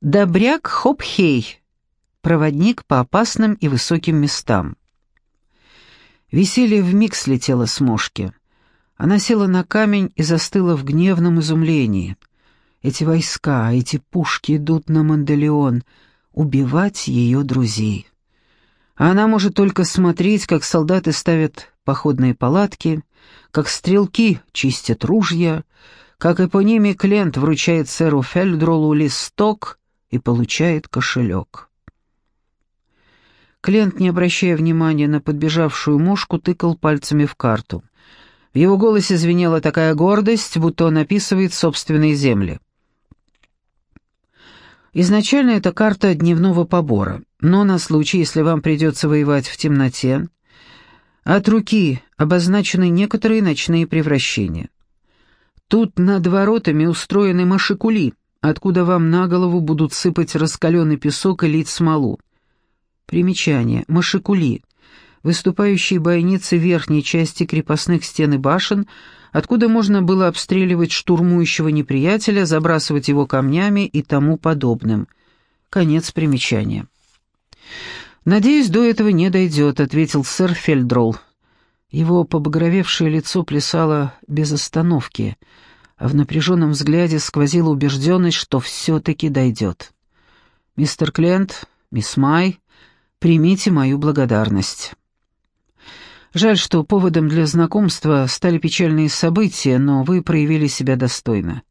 Добряк Хопхей, проводник по опасным и высоким местам. Веселье вмиг слетело с мошки. Она села на камень и застыла в гневном изумлении. Эти войска, эти пушки идут на Манделеон, убивать ее друзей. А она может только смотреть, как солдаты ставят походные палатки, как стрелки чистят ружья, как эпонимий Клент вручает сэру Фельдролу листок и получает кошелек. Клент, не обращая внимания на подбежавшую мушку, тыкал пальцами в карту. В его голосе звенела такая гордость, будто он описывает собственные земли. Изначально это карта дневного побора, но на случай, если вам придется воевать в темноте, от руки обозначены некоторые ночные превращения. Тут над воротами устроены машикули, откуда вам на голову будут сыпать раскаленный песок и лить смолу. Примечание. Машикули выступающие бойницы верхней части крепостных стен и башен, откуда можно было обстреливать штурмующего неприятеля, забрасывать его камнями и тому подобным. Конец примечания. «Надеюсь, до этого не дойдет», — ответил сэр Фельдролл. Его побагровевшее лицо плясало без остановки, а в напряженном взгляде сквозила убежденность, что все-таки дойдет. «Мистер Клент, мисс Май, примите мою благодарность». Жаль, что поводом для знакомства стали печальные события, но вы проявили себя достойно.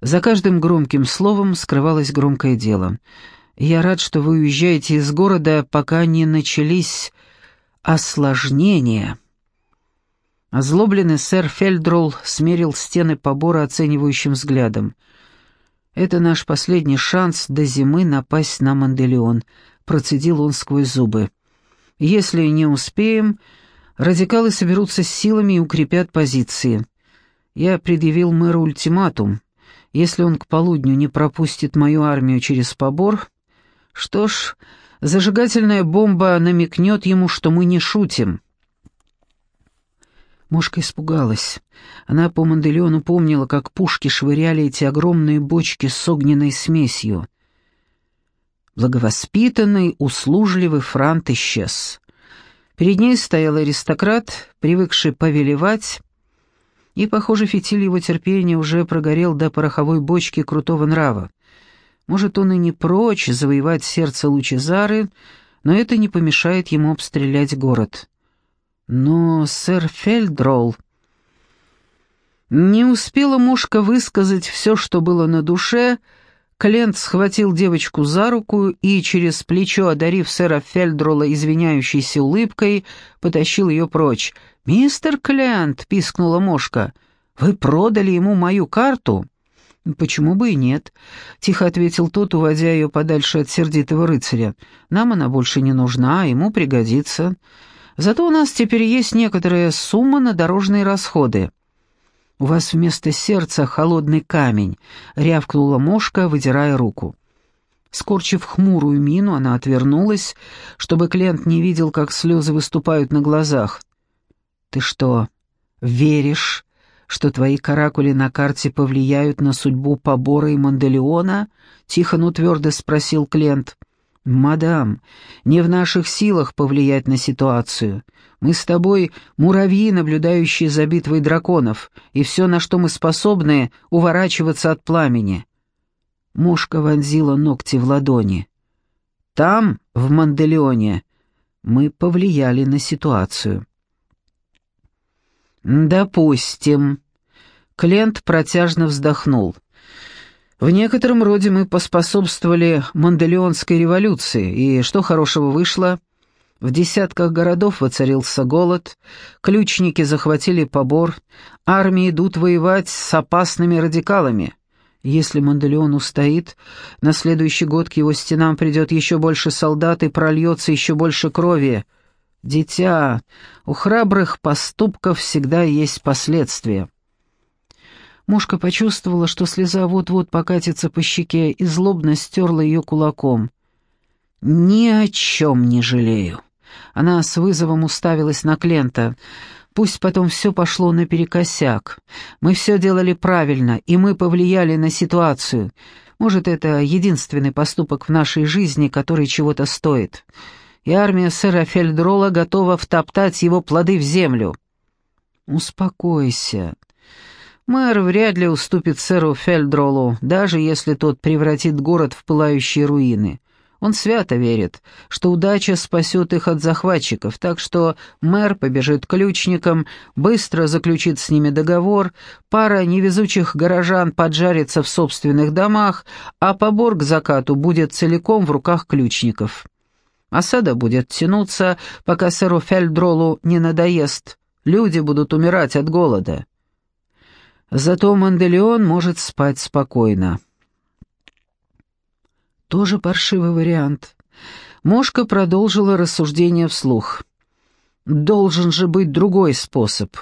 За каждым громким словом скрывалось громкое дело. Я рад, что вы уезжаете из города, пока не начались осложнения. Озлобленный сэр Фельдролл смерил стены побора оценивающим взглядом. «Это наш последний шанс до зимы напасть на Манделеон», — процедил он сквозь зубы. «Если не успеем, Радикалы соберутся с силами и укрепят позиции. Я предъявил мэру ультиматум. Если он к полудню не пропустит мою армию через побор, что ж, зажигательная бомба намекнет ему, что мы не шутим. Мошка испугалась. Она по Манделеону помнила, как пушки швыряли эти огромные бочки с огненной смесью. Благовоспитанный, услужливый франт исчез. Перед ней стоял аристократ, привыкший повелевать, и, похоже, фитиль его терпения уже прогорел до пороховой бочки крутого нрава. Может, он и не прочь завоевать сердце Лучезары, но это не помешает ему обстрелять город. Но сэр Фельдролл... Не успела мушка высказать все, что было на душе, — Клент схватил девочку за руку и, через плечо одарив сэра Фельдрола извиняющейся улыбкой, потащил ее прочь. «Мистер Клент!» — пискнула мошка. «Вы продали ему мою карту?» «Почему бы и нет?» — тихо ответил тот, уводя ее подальше от сердитого рыцаря. «Нам она больше не нужна, а ему пригодится. Зато у нас теперь есть некоторая сумма на дорожные расходы». «У вас вместо сердца холодный камень», — рявкнула мошка, выдирая руку. Скорчив хмурую мину, она отвернулась, чтобы клиент не видел, как слезы выступают на глазах. «Ты что, веришь, что твои каракули на карте повлияют на судьбу Побора и Манделеона?» — тихо, но твердо спросил Клент. «Мадам, не в наших силах повлиять на ситуацию. Мы с тобой муравьи, наблюдающие за битвой драконов, и все, на что мы способны, уворачиваться от пламени». Мушка вонзила ногти в ладони. «Там, в Манделеоне, мы повлияли на ситуацию». «Допустим». Клент протяжно вздохнул. В некотором роде мы поспособствовали Манделеонской революции, и что хорошего вышло? В десятках городов воцарился голод, ключники захватили побор, армии идут воевать с опасными радикалами. Если Манделеон устоит, на следующий год к его стенам придет еще больше солдат и прольется еще больше крови. Дитя, у храбрых поступков всегда есть последствия. Мушка почувствовала, что слеза вот-вот покатится по щеке, и злобно стерла ее кулаком. «Ни о чем не жалею». Она с вызовом уставилась на Клента. «Пусть потом все пошло наперекосяк. Мы все делали правильно, и мы повлияли на ситуацию. Может, это единственный поступок в нашей жизни, который чего-то стоит. И армия сэра Фельдрола готова втоптать его плоды в землю. Успокойся. Мэр вряд ли уступит сэру Фельдролу, даже если тот превратит город в пылающие руины. Он свято верит, что удача спасет их от захватчиков, так что мэр побежит к ключникам, быстро заключит с ними договор, пара невезучих горожан поджарится в собственных домах, а побор к закату будет целиком в руках ключников. Осада будет тянуться, пока сэру Фельдролу не надоест. Люди будут умирать от голода. Зато Манделеон может спать спокойно. Тоже паршивый вариант. Мошка продолжила рассуждение вслух. Должен же быть другой способ.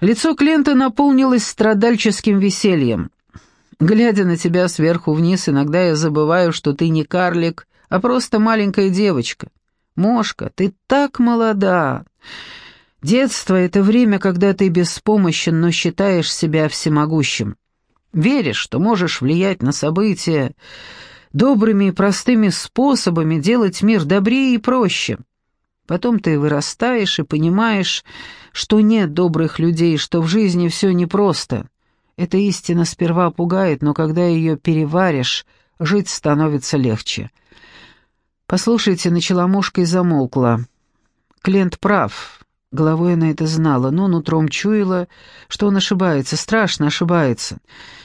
Лицо Клента наполнилось страдальческим весельем. Глядя на тебя сверху вниз, иногда я забываю, что ты не карлик, а просто маленькая девочка. Мошка, ты так молода. Детство — это время, когда ты беспомощен, но считаешь себя всемогущим. Веришь, что можешь влиять на события, добрыми и простыми способами делать мир добрее и проще. Потом ты вырастаешь и понимаешь, что нет добрых людей, что в жизни все непросто. Эта истина сперва пугает, но когда ее переваришь, жить становится легче. «Послушайте», — начала мушка и замолкла. «Клиент прав. Головой она это знала, но нутром чуяла, что он ошибается, страшно ошибается.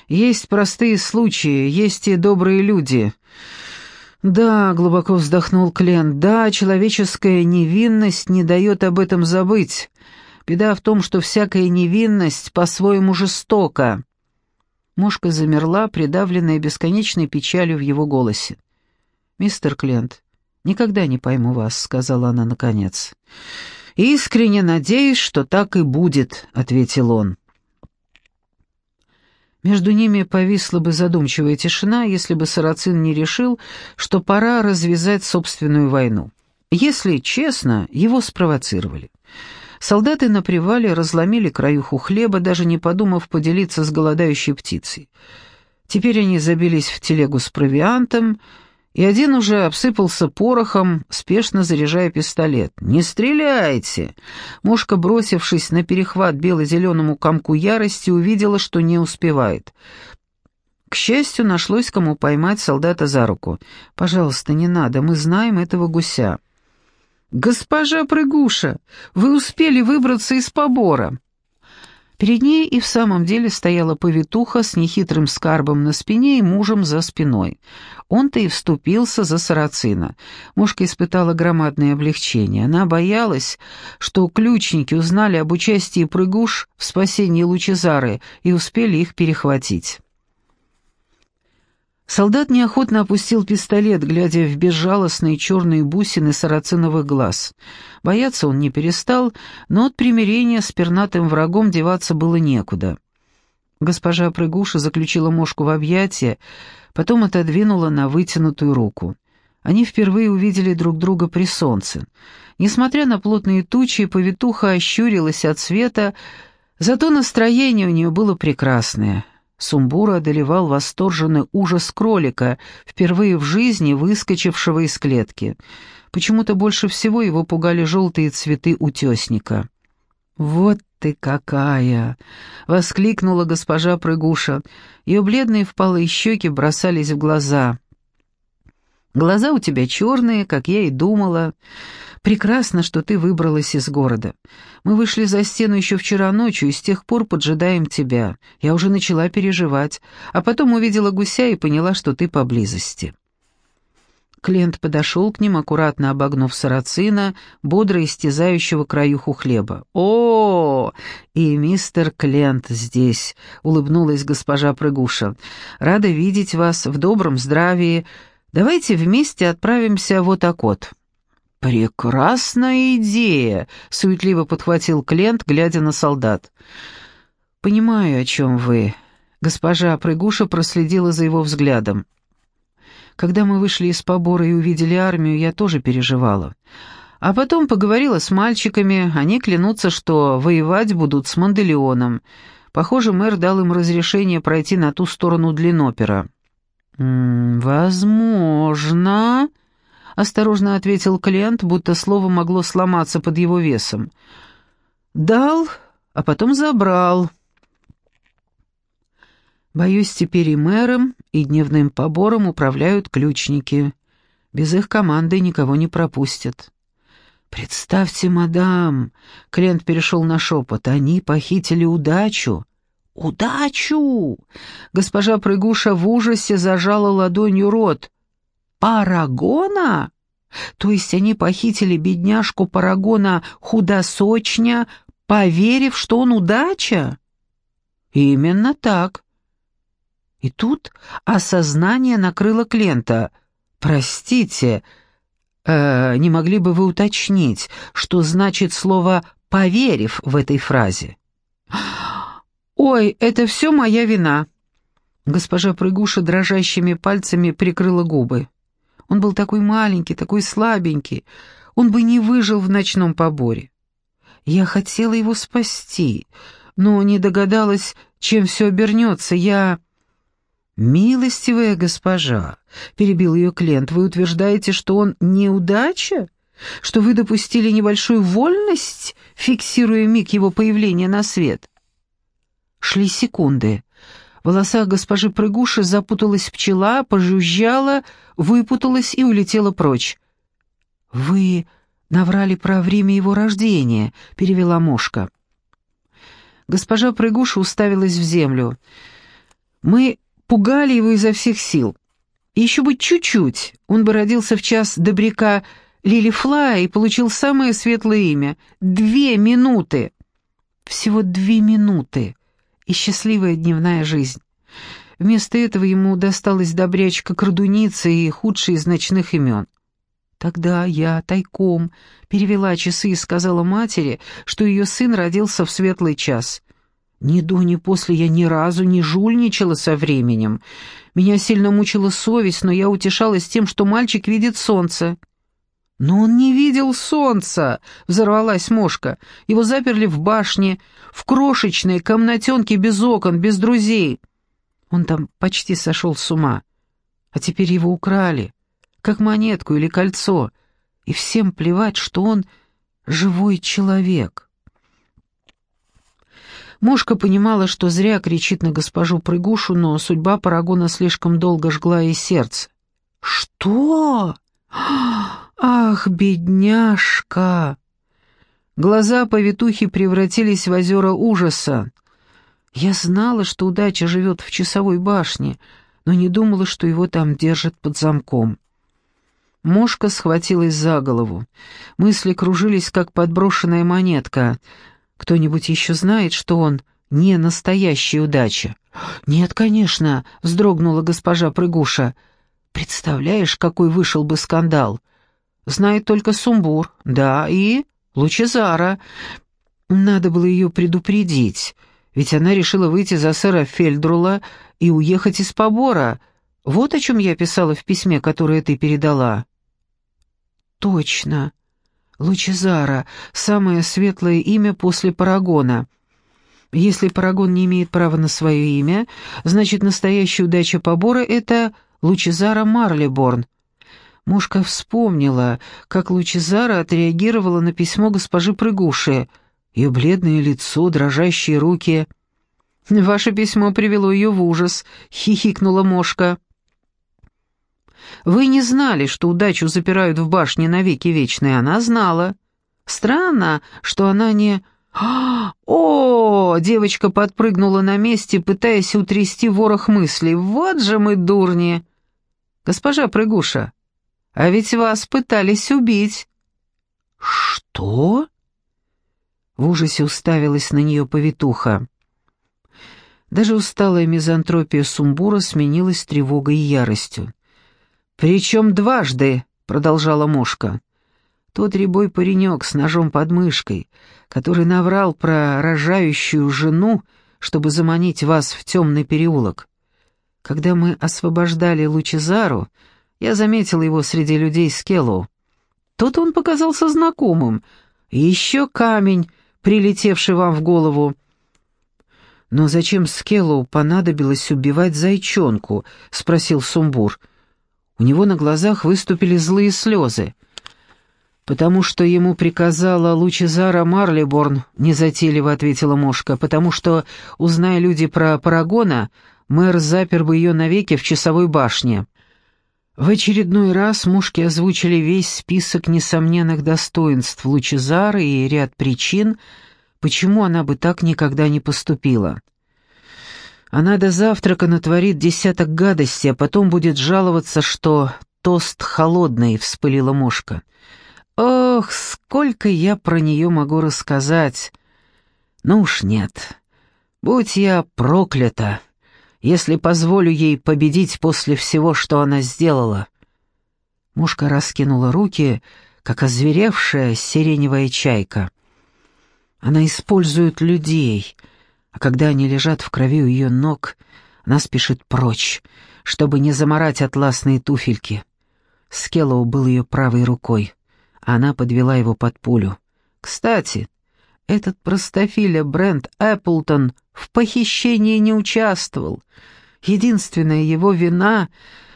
Есть простые случаи, есть и добрые люди. Да, глубоко вздохнул Клен, да, человеческая невинность не дает об этом забыть. Беда в том, что всякая невинность по-своему жестока. Мушка замерла, придавленная бесконечной печалью в его голосе. «Мистер Клент, никогда не пойму вас», — сказала она наконец. «Искренне надеюсь, что так и будет», — ответил он. Между ними повисла бы задумчивая тишина, если бы Сарацин не решил, что пора развязать собственную войну. Если честно, его спровоцировали. Солдаты на привале разломили краюху хлеба, даже не подумав поделиться с голодающей птицей. Теперь они забились в телегу с провиантом, и один уже обсыпался порохом, спешно заряжая пистолет. «Не стреляйте!» Мушка, бросившись на перехват бело-зеленому комку ярости, увидела, что не успевает. К счастью, нашлось кому поймать солдата за руку. «Пожалуйста, не надо, мы знаем этого гуся». «Госпожа Прыгуша, вы успели выбраться из побора!» Перед ней и в самом деле стояла повитуха с нехитрым скарбом на спине и мужем за спиной. Он-то и вступился за сарацина. Мушка испытала громадное облегчение. Она боялась, что ключники узнали об участии прыгуш в спасении Лучезары и успели их перехватить. Солдат неохотно опустил пистолет, глядя в безжалостные черные бусины сарациновых глаз. Бояться он не перестал, но от примирения с пернатым врагом деваться было некуда. Госпожа Прыгуша заключила мошку в объятия, потом отодвинула на вытянутую руку. Они впервые увидели друг друга при солнце. Несмотря на плотные тучи, повитуха ощурилась от света, зато настроение у нее было прекрасное. Сумбура одолевал восторженный ужас кролика, впервые в жизни выскочившего из клетки. Почему-то больше всего его пугали желтые цветы утесника. «Вот ты какая!» — воскликнула госпожа Прыгуша. Ее бледные впалые щеки бросались в глаза. «Глаза у тебя черные, как я и думала. Прекрасно, что ты выбралась из города. Мы вышли за стену еще вчера ночью и с тех пор поджидаем тебя. Я уже начала переживать, а потом увидела гуся и поняла, что ты поблизости». Клиент подошел к ним, аккуратно обогнув сарацина, бодро истязающего краюху хлеба. «О, и мистер Клент здесь!» — улыбнулась госпожа Прыгуша. «Рада видеть вас в добром здравии. Давайте вместе отправимся в Отакот». «Прекрасная идея!» — суетливо подхватил Клент, глядя на солдат. «Понимаю, о чем вы». Госпожа Прыгуша проследила за его взглядом. «Когда мы вышли из побора и увидели армию, я тоже переживала. А потом поговорила с мальчиками, они клянутся, что воевать будут с Манделеоном. Похоже, мэр дал им разрешение пройти на ту сторону длиннопера. «М -м, «Возможно», — осторожно ответил клиент, будто слово могло сломаться под его весом. «Дал, а потом забрал». Боюсь, теперь и мэром, и дневным побором управляют ключники. Без их команды никого не пропустят. «Представьте, мадам!» — клиент перешел на шепот. «Они похитили удачу!» «Удачу!» Госпожа Прыгуша в ужасе зажала ладонью рот. «Парагона?» То есть они похитили бедняжку Парагона худосочня, поверив, что он удача? Именно так. И тут осознание накрыло Клента. «Простите, э, не могли бы вы уточнить, что значит слово «поверив» в этой фразе?» «Ой, это все моя вина». Госпожа Прыгуша дрожащими пальцами прикрыла губы. Он был такой маленький, такой слабенький. Он бы не выжил в ночном поборе. Я хотела его спасти, но не догадалась, чем все обернется. Я... «Милостивая госпожа», — перебил ее Клент, — «вы утверждаете, что он неудача? Что вы допустили небольшую вольность, фиксируя миг его появления на свет?» Шли секунды. В волосах госпожи Прыгуши запуталась пчела, пожужжала, выпуталась и улетела прочь. «Вы наврали про время его рождения», — перевела мошка. Госпожа Прыгуша уставилась в землю. «Мы пугали его изо всех сил. Еще бы чуть-чуть, он бы родился в час добряка Лили Флая и получил самое светлое имя. Две минуты. Всего две минуты. И счастливая дневная жизнь. Вместо этого ему досталась добрячка-крадуница и худший из ночных имен. Тогда я тайком перевела часы и сказала матери, что ее сын родился в светлый час. Ни до, ни после я ни разу не жульничала со временем. Меня сильно мучила совесть, но я утешалась тем, что мальчик видит солнце. «Но он не видел солнца!» — взорвалась мошка. «Его заперли в башне, в крошечной комнатенке без окон, без друзей. Он там почти сошел с ума. А теперь его украли, как монетку или кольцо, и всем плевать, что он живой человек». Мошка понимала, что зря кричит на госпожу Прыгушу, но судьба Парагона слишком долго жгла ей сердце. «Что? Ах, бедняжка!» Глаза повитухи превратились в озера ужаса. «Я знала, что удача живет в часовой башне, но не думала, что его там держат под замком». Мошка схватилась за голову. Мысли кружились, как подброшенная монетка — кто-нибудь еще знает, что он не настоящая удача?» «Нет, конечно», — вздрогнула госпожа Прыгуша. «Представляешь, какой вышел бы скандал?» «Знает только Сумбур, да, и Лучезара. Надо было ее предупредить, ведь она решила выйти за сэра Фельдрула и уехать из побора. Вот о чем я писала в письме, которое ты передала». «Точно», Лучезара — самое светлое имя после Парагона. Если Парагон не имеет права на свое имя, значит, настоящая удача побора — это Лучезара Марлиборн. Мушка вспомнила, как Лучезара отреагировала на письмо госпожи Прыгуши. Ее бледное лицо, дрожащие руки. «Ваше письмо привело ее в ужас», — хихикнула Мошка. Вы не знали, что удачу запирают в башне навеки вечные, она знала. Странно, что она не... «О!» — девочка подпрыгнула на месте, пытаясь утрясти ворох мыслей. «Вот же мы дурни!» «Госпожа Прыгуша, а ведь вас пытались убить!» «Что?» В ужасе уставилась на нее повитуха. Даже усталая мизантропия Сумбура сменилась тревогой и яростью. «Причем дважды», — продолжала мушка. «Тот рябой паренек с ножом под мышкой, который наврал про рожающую жену, чтобы заманить вас в темный переулок. Когда мы освобождали Лучезару, я заметил его среди людей Скеллоу. Тут он показался знакомым. Еще камень, прилетевший вам в голову. «Но зачем Скеллоу понадобилось убивать зайчонку?» — спросил Сумбур. У него на глазах выступили злые слезы. «Потому что ему приказала Лучезара Марлиборн», — незатейливо ответила Мошка, «потому что, узная люди про Парагона, мэр запер бы ее навеки в часовой башне». В очередной раз мушки озвучили весь список несомненных достоинств Лучезары и ряд причин, почему она бы так никогда не поступила. Она до завтрака натворит десяток гадостей, а потом будет жаловаться, что тост холодный, — вспылила мушка. Ох, сколько я про нее могу рассказать. Ну уж нет. Будь я проклята если позволю ей победить после всего, что она сделала». Мушка раскинула руки, как озверевшая сиреневая чайка. Она использует людей, а когда они лежат в крови у ее ног, она спешит прочь, чтобы не заморать атласные туфельки. Скеллоу был ее правой рукой, а она подвела его под пулю. Кстати, этот простофиля Брент Эпплтон в похищении не участвовал. Единственная его вина,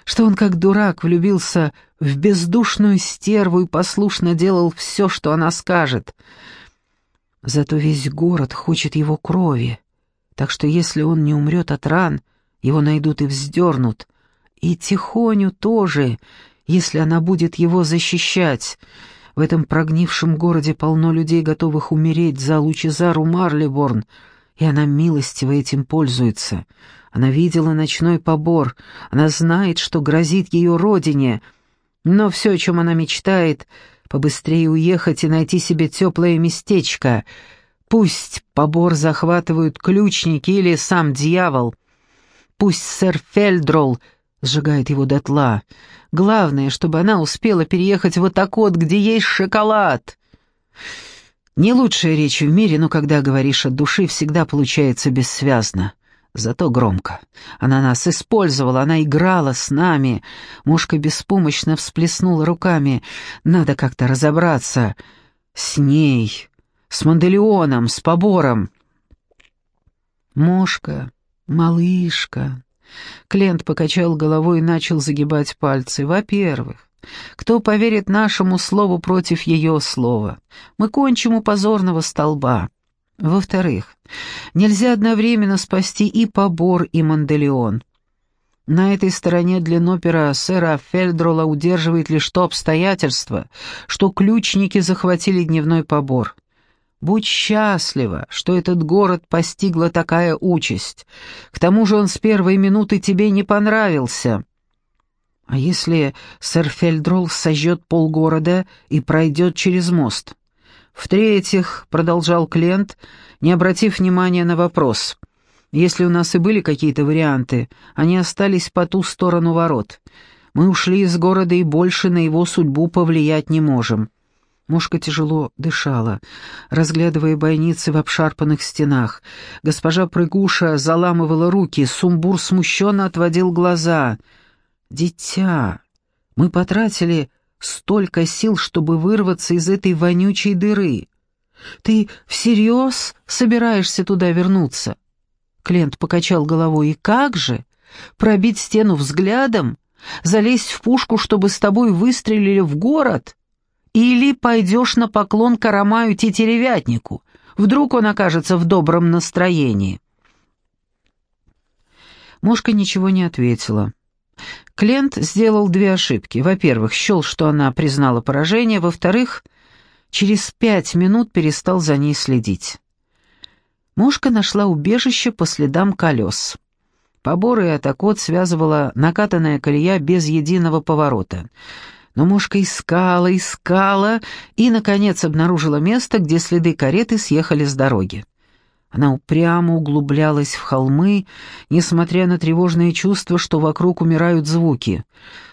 что он как дурак влюбился в бездушную стерву и послушно делал все, что она скажет. Зато весь город хочет его крови, так что если он не умрет от ран, его найдут и вздернут. И Тихоню тоже, если она будет его защищать. В этом прогнившем городе полно людей, готовых умереть за Лучезару Марлиборн, и она милостиво этим пользуется. Она видела ночной побор, она знает, что грозит ее родине, но все, о чем она мечтает, побыстрее уехать и найти себе теплое местечко. Пусть побор захватывают ключники или сам дьявол. Пусть сэр Фельдролл сжигает его дотла. Главное, чтобы она успела переехать в Атакот, где есть шоколад. Не лучшая речь в мире, но когда говоришь от души, всегда получается бессвязно. Зато громко. Она нас использовала, она играла с нами. Мушка беспомощно всплеснула руками. Надо как-то разобраться. С ней, с Манделеоном, с побором. Мошка, малышка, Клент покачал головой и начал загибать пальцы. «Во-первых, кто поверит нашему слову против ее слова? Мы кончим у позорного столба. Во-вторых, нельзя одновременно спасти и побор, и Манделеон. На этой стороне длиннопера сэра Фельдрола удерживает лишь то обстоятельство, что ключники захватили дневной побор. Будь счастлива, что этот город постигла такая участь. К тому же он с первой минуты тебе не понравился. А если сэр Фельдрол сожжет полгорода и пройдет через мост? В-третьих, продолжал Клент, не обратив внимания на вопрос, если у нас и были какие-то варианты, они остались по ту сторону ворот. Мы ушли из города и больше на его судьбу повлиять не можем. Мушка тяжело дышала, разглядывая бойницы в обшарпанных стенах. Госпожа Прыгуша заламывала руки, Сумбур смущенно отводил глаза. «Дитя, мы потратили столько сил, чтобы вырваться из этой вонючей дыры. Ты всерьез собираешься туда вернуться?» Клент покачал головой. «И как же? Пробить стену взглядом? Залезть в пушку, чтобы с тобой выстрелили в город?» Или пойдешь на поклон Карамаю Тетеревятнику. Вдруг он окажется в добром настроении. Мушка ничего не ответила. Клент сделал две ошибки. Во-первых, счел, что она признала поражение. Во-вторых, через пять минут перестал за ней следить. Мушка нашла убежище по следам колес. Поборы и атакот связывала накатанная колея без единого поворота — но мушка искала, искала и, наконец, обнаружила место, где следы кареты съехали с дороги. Она упрямо углублялась в холмы, несмотря на тревожное чувство, что вокруг умирают звуки.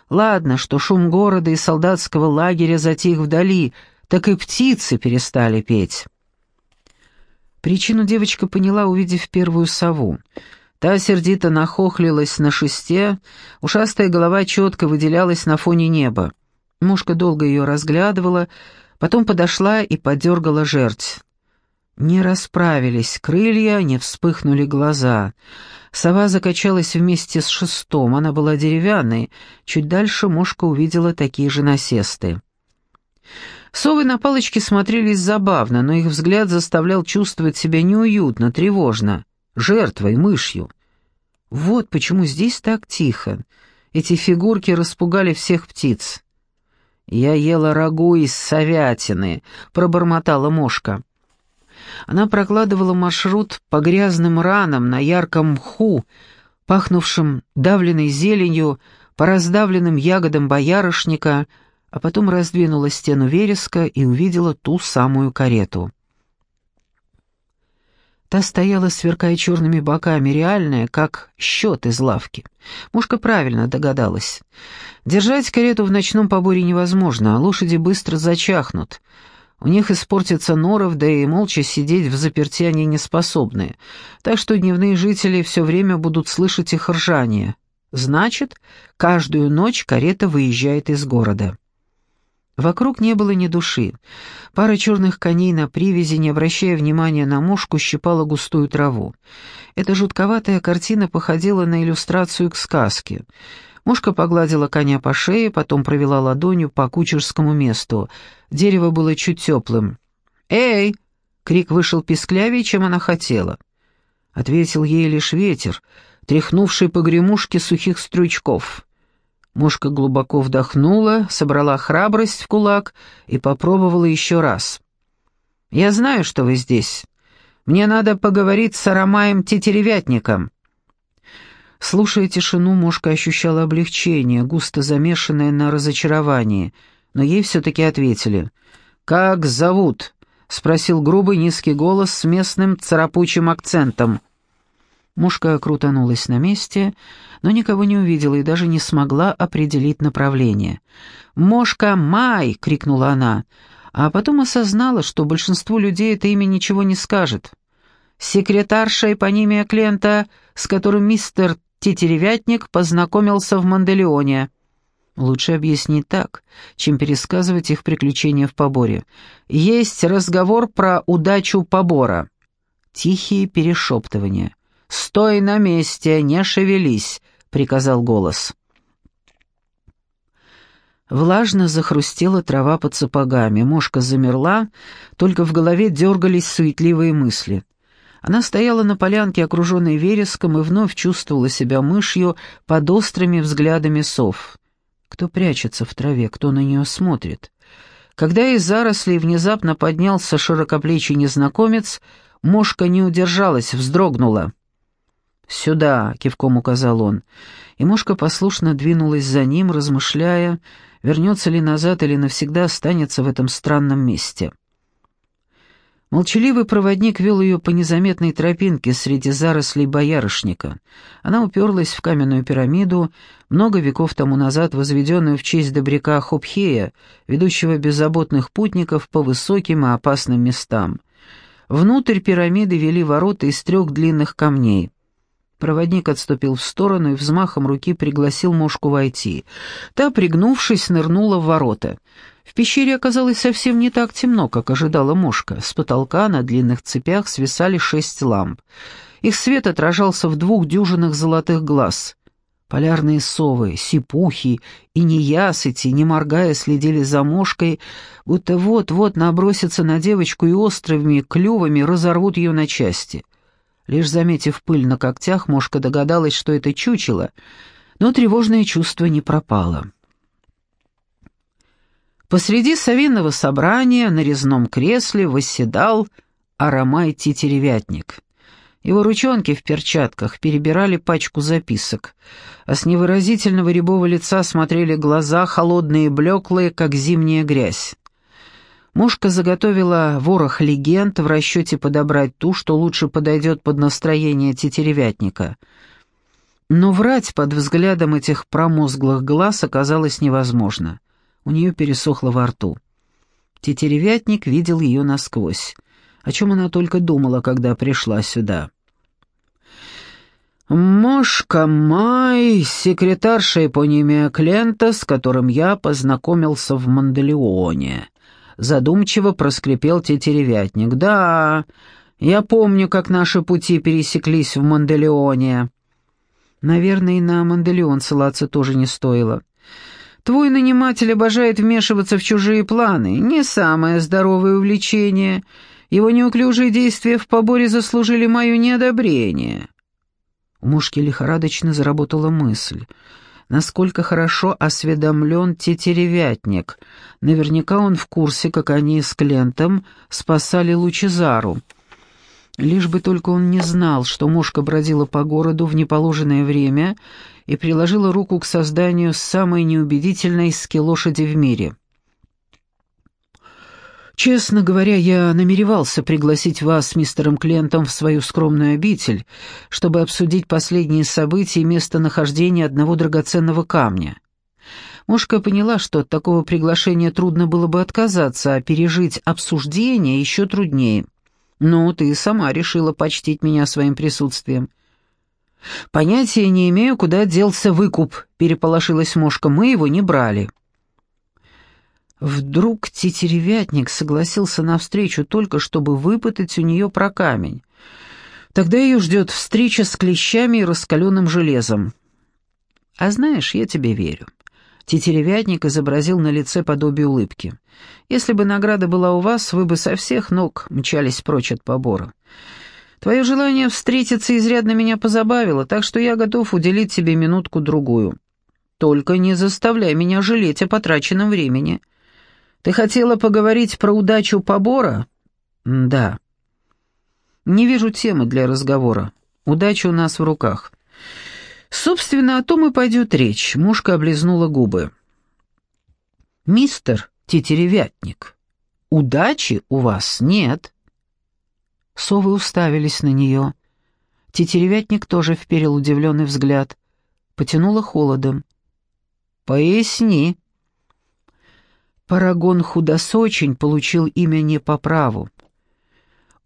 Ладно, что шум города и солдатского лагеря затих вдали, так и птицы перестали петь. Причину девочка поняла, увидев первую сову. Та сердито нахохлилась на шесте, ушастая голова четко выделялась на фоне неба. Мушка долго ее разглядывала, потом подошла и подергала жерть. Не расправились крылья, не вспыхнули глаза. Сова закачалась вместе с шестом, она была деревянной. Чуть дальше мушка увидела такие же насесты. Совы на палочке смотрелись забавно, но их взгляд заставлял чувствовать себя неуютно, тревожно, жертвой, мышью. Вот почему здесь так тихо. Эти фигурки распугали всех птиц. «Я ела рагу из совятины», — пробормотала мошка. Она прокладывала маршрут по грязным ранам на ярком мху, пахнувшим давленной зеленью, по раздавленным ягодам боярышника — а потом раздвинула стену вереска и увидела ту самую карету. Та стояла, сверкая черными боками, реальная, как счет из лавки. Мушка правильно догадалась. Держать карету в ночном поборе невозможно, а лошади быстро зачахнут. У них испортится норов, да и молча сидеть в заперти они не способны. Так что дневные жители все время будут слышать их ржание. Значит, каждую ночь карета выезжает из города. Вокруг не было ни души. Пара черных коней на привязи, не обращая внимания на мушку, щипала густую траву. Эта жутковатая картина походила на иллюстрацию к сказке. Мушка погладила коня по шее, потом провела ладонью по кучерскому месту. Дерево было чуть теплым. «Эй!» — крик вышел писклявее, чем она хотела. Ответил ей лишь ветер, тряхнувший по гремушке сухих стручков. Мушка глубоко вдохнула, собрала храбрость в кулак и попробовала еще раз. «Я знаю, что вы здесь. Мне надо поговорить с Арамаем-тетеревятником». Слушая тишину, Мушка ощущала облегчение, густо замешанное на разочаровании, но ей все-таки ответили. «Как зовут?» — спросил грубый низкий голос с местным царапучим акцентом. Мушка крутанулась на месте, но никого не увидела и даже не смогла определить направление. «Мошка, Май!» — крикнула она, а потом осознала, что большинству людей это имя ничего не скажет. «Секретарша эпонимия Клента, с которым мистер Тетеревятник познакомился в Манделеоне». Лучше объяснить так, чем пересказывать их приключения в поборе. «Есть разговор про удачу побора». Тихие перешептывания. «Стой на месте, не шевелись», — приказал голос. Влажно захрустела трава под сапогами, мошка замерла, только в голове дергались суетливые мысли. Она стояла на полянке, окруженной вереском, и вновь чувствовала себя мышью под острыми взглядами сов. Кто прячется в траве, кто на нее смотрит? Когда из зарослей внезапно поднялся широкоплечий незнакомец, мошка не удержалась, вздрогнула. «Сюда», — кивком указал он. И мушка послушно двинулась за ним, размышляя, вернется ли назад или навсегда останется в этом странном месте. Молчаливый проводник вел ее по незаметной тропинке среди зарослей боярышника. Она уперлась в каменную пирамиду, много веков тому назад возведенную в честь добряка Хопхея, ведущего беззаботных путников по высоким и опасным местам. Внутрь пирамиды вели ворота из трех длинных камней. Проводник отступил в сторону и взмахом руки пригласил мошку войти. Та, пригнувшись, нырнула в ворота. В пещере оказалось совсем не так темно, как ожидала мошка. С потолка на длинных цепях свисали шесть ламп. Их свет отражался в двух дюжинах золотых глаз. Полярные совы, сипухи и неясыти, не моргая, следили за мошкой, будто вот-вот набросятся на девочку и острыми клювами разорвут ее на части — Лишь заметив пыль на когтях, Мошка догадалась, что это чучело, но тревожное чувство не пропало. Посреди совинного собрания на резном кресле восседал Арамай-тетеревятник. Его ручонки в перчатках перебирали пачку записок, а с невыразительного рябого лица смотрели глаза, холодные и блеклые, как зимняя грязь. Мушка заготовила ворох легенд в расчете подобрать ту, что лучше подойдет под настроение тетеревятника. Но врать под взглядом этих промозглых глаз оказалось невозможно. У нее пересохло во рту. Тетеревятник видел ее насквозь. О чем она только думала, когда пришла сюда. «Мошка Май, секретарша эпонимия Клента, с которым я познакомился в Манделеоне», Задумчиво проскрипел тетеревятник. «Да, я помню, как наши пути пересеклись в Манделеоне». Наверное, и на Манделеон ссылаться тоже не стоило. Твой наниматель обожает вмешиваться в чужие планы. Не самое здоровое увлечение. Его неуклюжие действия в поборе заслужили мое неодобрение. У мушки лихорадочно заработала мысль. Насколько хорошо осведомлен тетеревятник. Наверняка он в курсе, как они с Клентом спасали Лучезару. Лишь бы только он не знал, что мушка бродила по городу в неположенное время и приложила руку к созданию самой неубедительной ски лошади в мире. Честно говоря, я намеревался пригласить вас с мистером Клентом в свою скромную обитель, чтобы обсудить последние события и местонахождение одного драгоценного камня. Мушка поняла, что от такого приглашения трудно было бы отказаться, а пережить обсуждение еще труднее. «Ну, ты сама решила почтить меня своим присутствием». «Понятия не имею, куда делся выкуп», — переполошилась Мошка. «Мы его не брали». Вдруг тетеревятник согласился навстречу только, чтобы выпытать у нее про камень. Тогда ее ждет встреча с клещами и раскаленным железом. «А знаешь, я тебе верю». Тетеревятник изобразил на лице подобие улыбки. «Если бы награда была у вас, вы бы со всех ног мчались прочь от побора. Твое желание встретиться изрядно меня позабавило, так что я готов уделить тебе минутку-другую. Только не заставляй меня жалеть о потраченном времени. Ты хотела поговорить про удачу побора? Да. Не вижу темы для разговора. Удача у нас в руках. Собственно, о том и пойдет речь. Мушка облизнула губы. Мистер Тетеревятник, удачи у вас нет. Совы уставились на нее. Тетеревятник тоже вперил удивленный взгляд. Потянуло холодом. «Поясни», Парагон худосочень получил имя не по праву.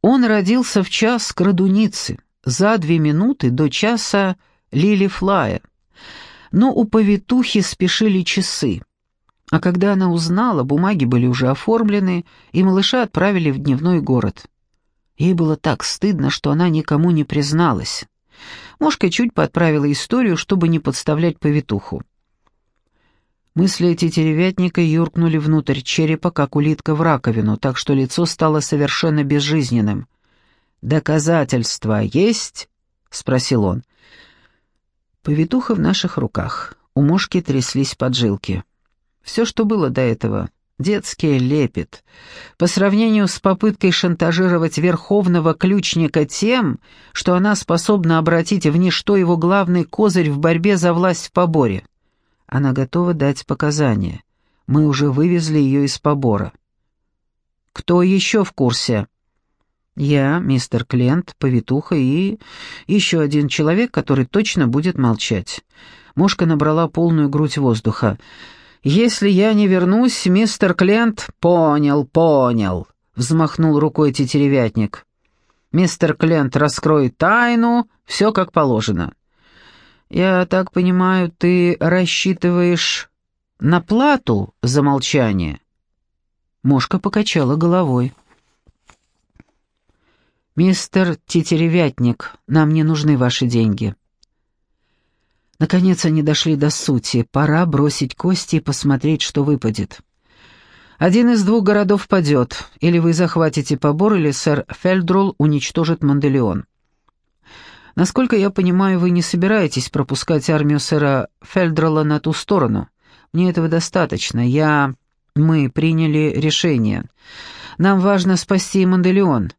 Он родился в час крадуницы, за две минуты до часа Лили Флая. Но у повитухи спешили часы. А когда она узнала, бумаги были уже оформлены, и малыша отправили в дневной город. Ей было так стыдно, что она никому не призналась. Мошка чуть подправила историю, чтобы не подставлять повитуху. Мысли эти теревятника юркнули внутрь черепа, как улитка в раковину, так что лицо стало совершенно безжизненным. «Доказательства есть?» — спросил он. Повитуха в наших руках. У мошки тряслись поджилки. Все, что было до этого, детский лепет. По сравнению с попыткой шантажировать верховного ключника тем, что она способна обратить в ничто его главный козырь в борьбе за власть в поборе. Она готова дать показания. Мы уже вывезли ее из побора. Кто еще в курсе? Я, мистер Клент, повитуха и еще один человек, который точно будет молчать. Мошка набрала полную грудь воздуха. «Если я не вернусь, мистер Клент...» «Понял, понял», — взмахнул рукой тетеревятник. «Мистер Клент раскроет тайну, все как положено. «Я так понимаю, ты рассчитываешь на плату за молчание?» Мошка покачала головой. «Мистер Тетеревятник, нам не нужны ваши деньги». Наконец они дошли до сути. Пора бросить кости и посмотреть, что выпадет. Один из двух городов падет. Или вы захватите побор, или сэр Фельдрул уничтожит Манделеон. Насколько я понимаю, вы не собираетесь пропускать армию сэра Фельдрала на ту сторону. Мне этого достаточно. Я... Мы приняли решение. Нам важно спасти Манделеон.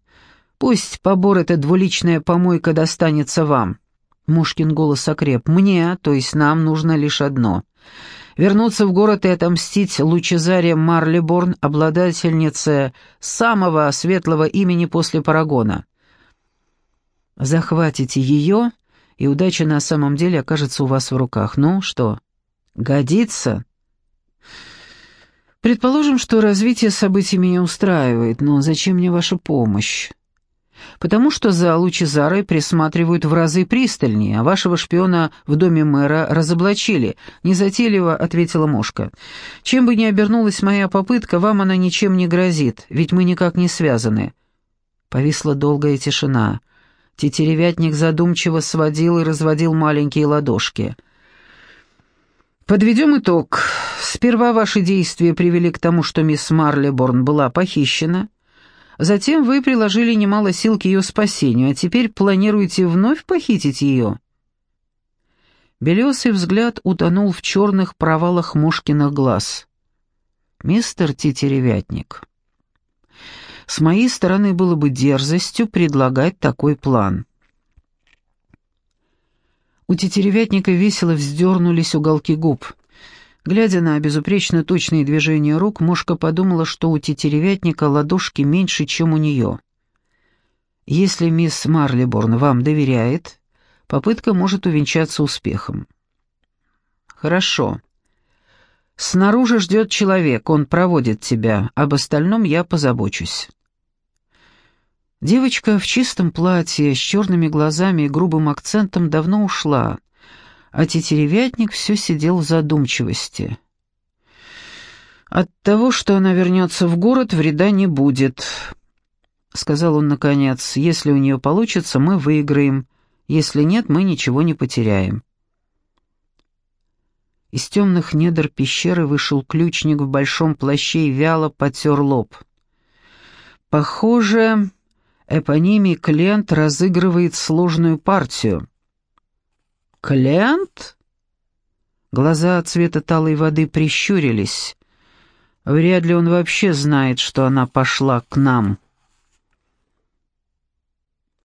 Пусть побор эта двуличная помойка достанется вам». Мушкин голос окреп. «Мне, то есть нам, нужно лишь одно. Вернуться в город и отомстить Лучезаре Марлиборн, обладательнице самого светлого имени после Парагона. Захватите ее, и удача на самом деле окажется у вас в руках. Ну что, годится? Предположим, что развитие событий меня устраивает, но зачем мне ваша помощь? Потому что за Лучезарой присматривают в разы пристальнее, а вашего шпиона в доме мэра разоблачили», — незатейливо ответила Мошка. «Чем бы ни обернулась моя попытка, вам она ничем не грозит, ведь мы никак не связаны». Повисла долгая тишина. Тетеревятник задумчиво сводил и разводил маленькие ладошки. «Подведем итог. Сперва ваши действия привели к тому, что мисс Марлеборн была похищена». Затем вы приложили немало сил к ее спасению, а теперь планируете вновь похитить ее?» Белесый взгляд утонул в черных провалах Мушкиных глаз. «Мистер Тетеревятник, с моей стороны было бы дерзостью предлагать такой план». У Тетеревятника весело вздернулись уголки губ. Глядя на безупречно точные движения рук, Мошка подумала, что у тетеревятника ладошки меньше, чем у нее. Если мисс Марлиборн вам доверяет, попытка может увенчаться успехом. Хорошо. Снаружи ждет человек, он проводит тебя, об остальном я позабочусь. Девочка в чистом платье, с черными глазами и грубым акцентом давно ушла, а тетеревятник все сидел в задумчивости. «От того, что она вернется в город, вреда не будет», — сказал он наконец. «Если у нее получится, мы выиграем. Если нет, мы ничего не потеряем». Из темных недр пещеры вышел ключник в большом плаще и вяло потер лоб. «Похоже, эпонимий Клент разыгрывает сложную партию». «Клиент?» Глаза цвета талой воды прищурились. Вряд ли он вообще знает, что она пошла к нам.